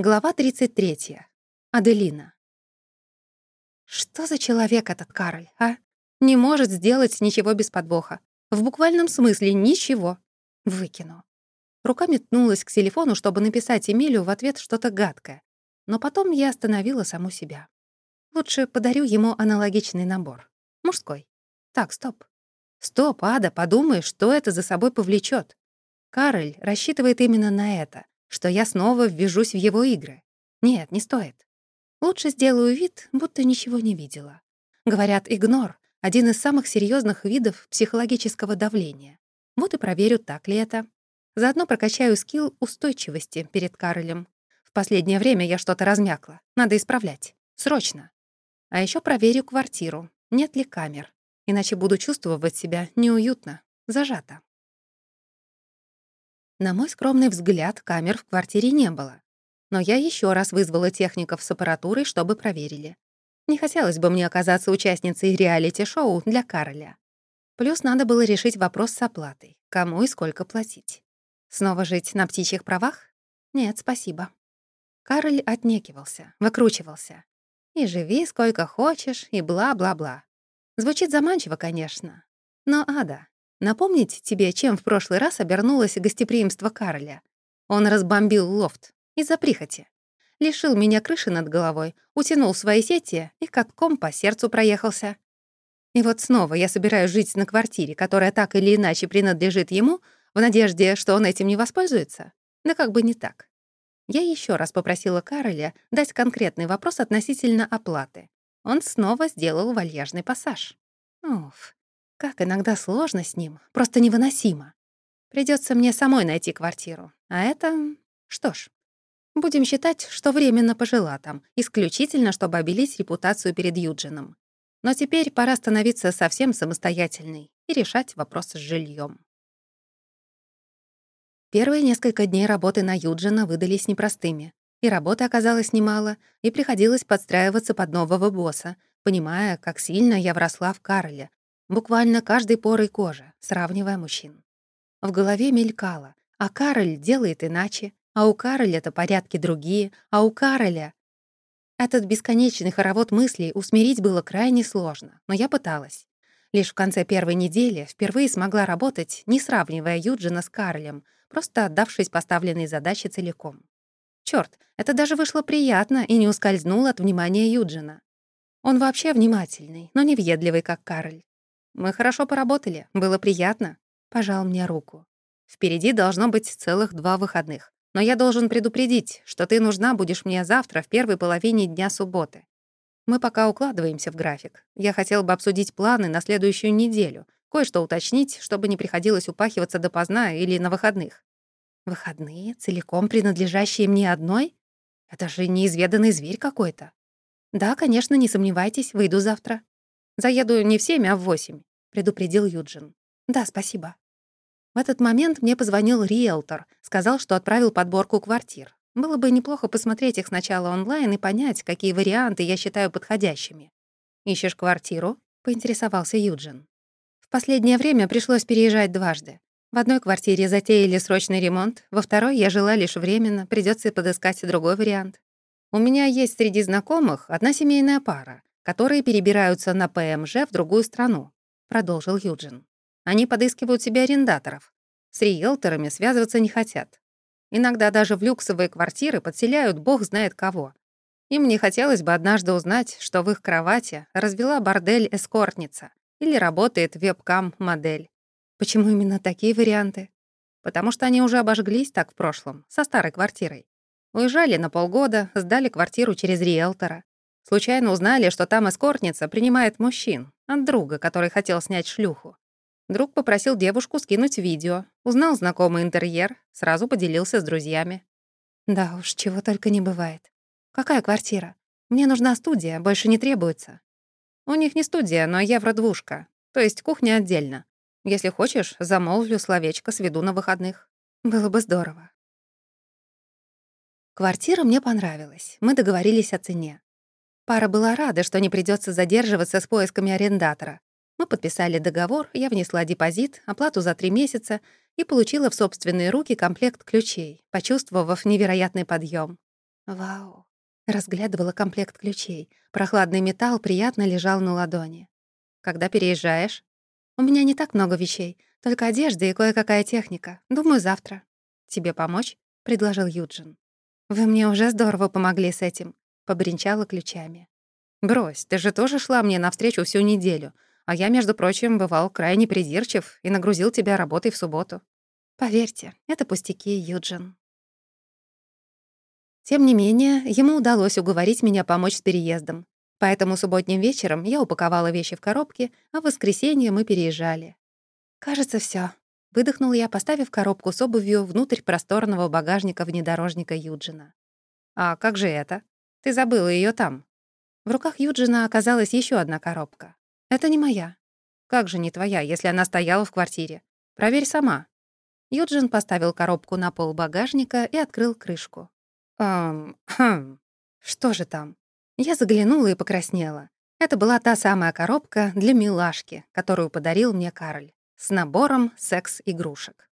Глава 33. Аделина. Что за человек этот Кароль, а? Не может сделать ничего без подвоха. В буквальном смысле ничего. Выкину. Рука метнулась к телефону, чтобы написать Эмилю в ответ что-то гадкое. Но потом я остановила саму себя. Лучше подарю ему аналогичный набор. Мужской. Так, стоп. Стоп, Ада, подумай, что это за собой повлечет. Кароль рассчитывает именно на это — что я снова ввяжусь в его игры. Нет, не стоит. Лучше сделаю вид, будто ничего не видела. Говорят, игнор — один из самых серьезных видов психологического давления. Вот и проверю, так ли это. Заодно прокачаю скилл устойчивости перед Каролем. В последнее время я что-то размякла. Надо исправлять. Срочно. А еще проверю квартиру. Нет ли камер. Иначе буду чувствовать себя неуютно, зажато. На мой скромный взгляд, камер в квартире не было. Но я еще раз вызвала техников с аппаратурой, чтобы проверили. Не хотелось бы мне оказаться участницей реалити-шоу для Кароля. Плюс надо было решить вопрос с оплатой. Кому и сколько платить. Снова жить на птичьих правах? Нет, спасибо. Кароль отнекивался, выкручивался. И живи сколько хочешь, и бла-бла-бла. Звучит заманчиво, конечно. Но, Ада, Напомнить тебе, чем в прошлый раз обернулось гостеприимство Карля? Он разбомбил лофт из-за прихоти. Лишил меня крыши над головой, утянул свои сети и катком по сердцу проехался. И вот снова я собираюсь жить на квартире, которая так или иначе принадлежит ему, в надежде, что он этим не воспользуется. Да как бы не так. Я еще раз попросила Кароля дать конкретный вопрос относительно оплаты. Он снова сделал вальяжный пассаж. Уф, как иногда сложно с ним, просто невыносимо. Придется мне самой найти квартиру. А это... Что ж, будем считать, что временно пожила там, исключительно, чтобы обелить репутацию перед Юджином. Но теперь пора становиться совсем самостоятельной и решать вопрос с жильем. Первые несколько дней работы на Юджина выдались непростыми. И работы оказалось немало, и приходилось подстраиваться под нового босса, понимая, как сильно я вросла в Кароле, буквально каждой порой кожи, сравнивая мужчин. В голове мелькало, а Кароль делает иначе, а у Кароля-то порядки другие, а у Кароля... Этот бесконечный хоровод мыслей усмирить было крайне сложно, но я пыталась. Лишь в конце первой недели впервые смогла работать, не сравнивая Юджина с Карлем, просто отдавшись поставленной задаче целиком. Чёрт, это даже вышло приятно и не ускользнуло от внимания Юджина. Он вообще внимательный, но не въедливый, как Карль. Мы хорошо поработали, было приятно. Пожал мне руку. Впереди должно быть целых два выходных. Но я должен предупредить, что ты нужна будешь мне завтра в первой половине дня субботы. Мы пока укладываемся в график. Я хотел бы обсудить планы на следующую неделю, кое-что уточнить, чтобы не приходилось упахиваться допоздна или на выходных. Выходные, целиком принадлежащие мне одной? Это же неизведанный зверь какой-то. Да, конечно, не сомневайтесь, выйду завтра. Заеду не в семь, а в восемь. — предупредил Юджин. «Да, спасибо». В этот момент мне позвонил риэлтор, сказал, что отправил подборку квартир. Было бы неплохо посмотреть их сначала онлайн и понять, какие варианты я считаю подходящими. «Ищешь квартиру?» — поинтересовался Юджин. В последнее время пришлось переезжать дважды. В одной квартире затеяли срочный ремонт, во второй я жила лишь временно, придется подыскать другой вариант. У меня есть среди знакомых одна семейная пара, которые перебираются на ПМЖ в другую страну. — продолжил Юджин. «Они подыскивают себе арендаторов. С риэлторами связываться не хотят. Иногда даже в люксовые квартиры подселяют бог знает кого. Им не хотелось бы однажды узнать, что в их кровати развела бордель эскортница или работает вебкам-модель. Почему именно такие варианты? Потому что они уже обожглись так в прошлом, со старой квартирой. Уезжали на полгода, сдали квартиру через риэлтора. Случайно узнали, что там эскортница принимает мужчин, от друга, который хотел снять шлюху. Друг попросил девушку скинуть видео, узнал знакомый интерьер, сразу поделился с друзьями. Да уж, чего только не бывает. Какая квартира? Мне нужна студия, больше не требуется. У них не студия, но евро-двушка, то есть кухня отдельно. Если хочешь, замолвлю словечко, сведу на выходных. Было бы здорово. Квартира мне понравилась. Мы договорились о цене. Пара была рада, что не придется задерживаться с поисками арендатора. Мы подписали договор, я внесла депозит, оплату за три месяца и получила в собственные руки комплект ключей, почувствовав невероятный подъем. Вау. Разглядывала комплект ключей. Прохладный металл приятно лежал на ладони. Когда переезжаешь? У меня не так много вещей, только одежда и кое-какая техника. Думаю, завтра. Тебе помочь? предложил Юджин. Вы мне уже здорово помогли с этим, побренчала ключами. Брось, ты же тоже шла мне навстречу всю неделю, а я, между прочим, бывал крайне придирчив и нагрузил тебя работой в субботу. Поверьте, это пустяки, Юджин. Тем не менее, ему удалось уговорить меня помочь с переездом. Поэтому субботним вечером я упаковала вещи в коробки, а в воскресенье мы переезжали. «Кажется, все. выдохнул я, поставив коробку с обувью внутрь просторного багажника внедорожника Юджина. «А как же это? Ты забыла ее там». В руках Юджина оказалась еще одна коробка. «Это не моя». «Как же не твоя, если она стояла в квартире? Проверь сама». Юджин поставил коробку на пол багажника и открыл крышку. «Эм, хм, что же там?» Я заглянула и покраснела. Это была та самая коробка для милашки, которую подарил мне Карль, с набором секс-игрушек.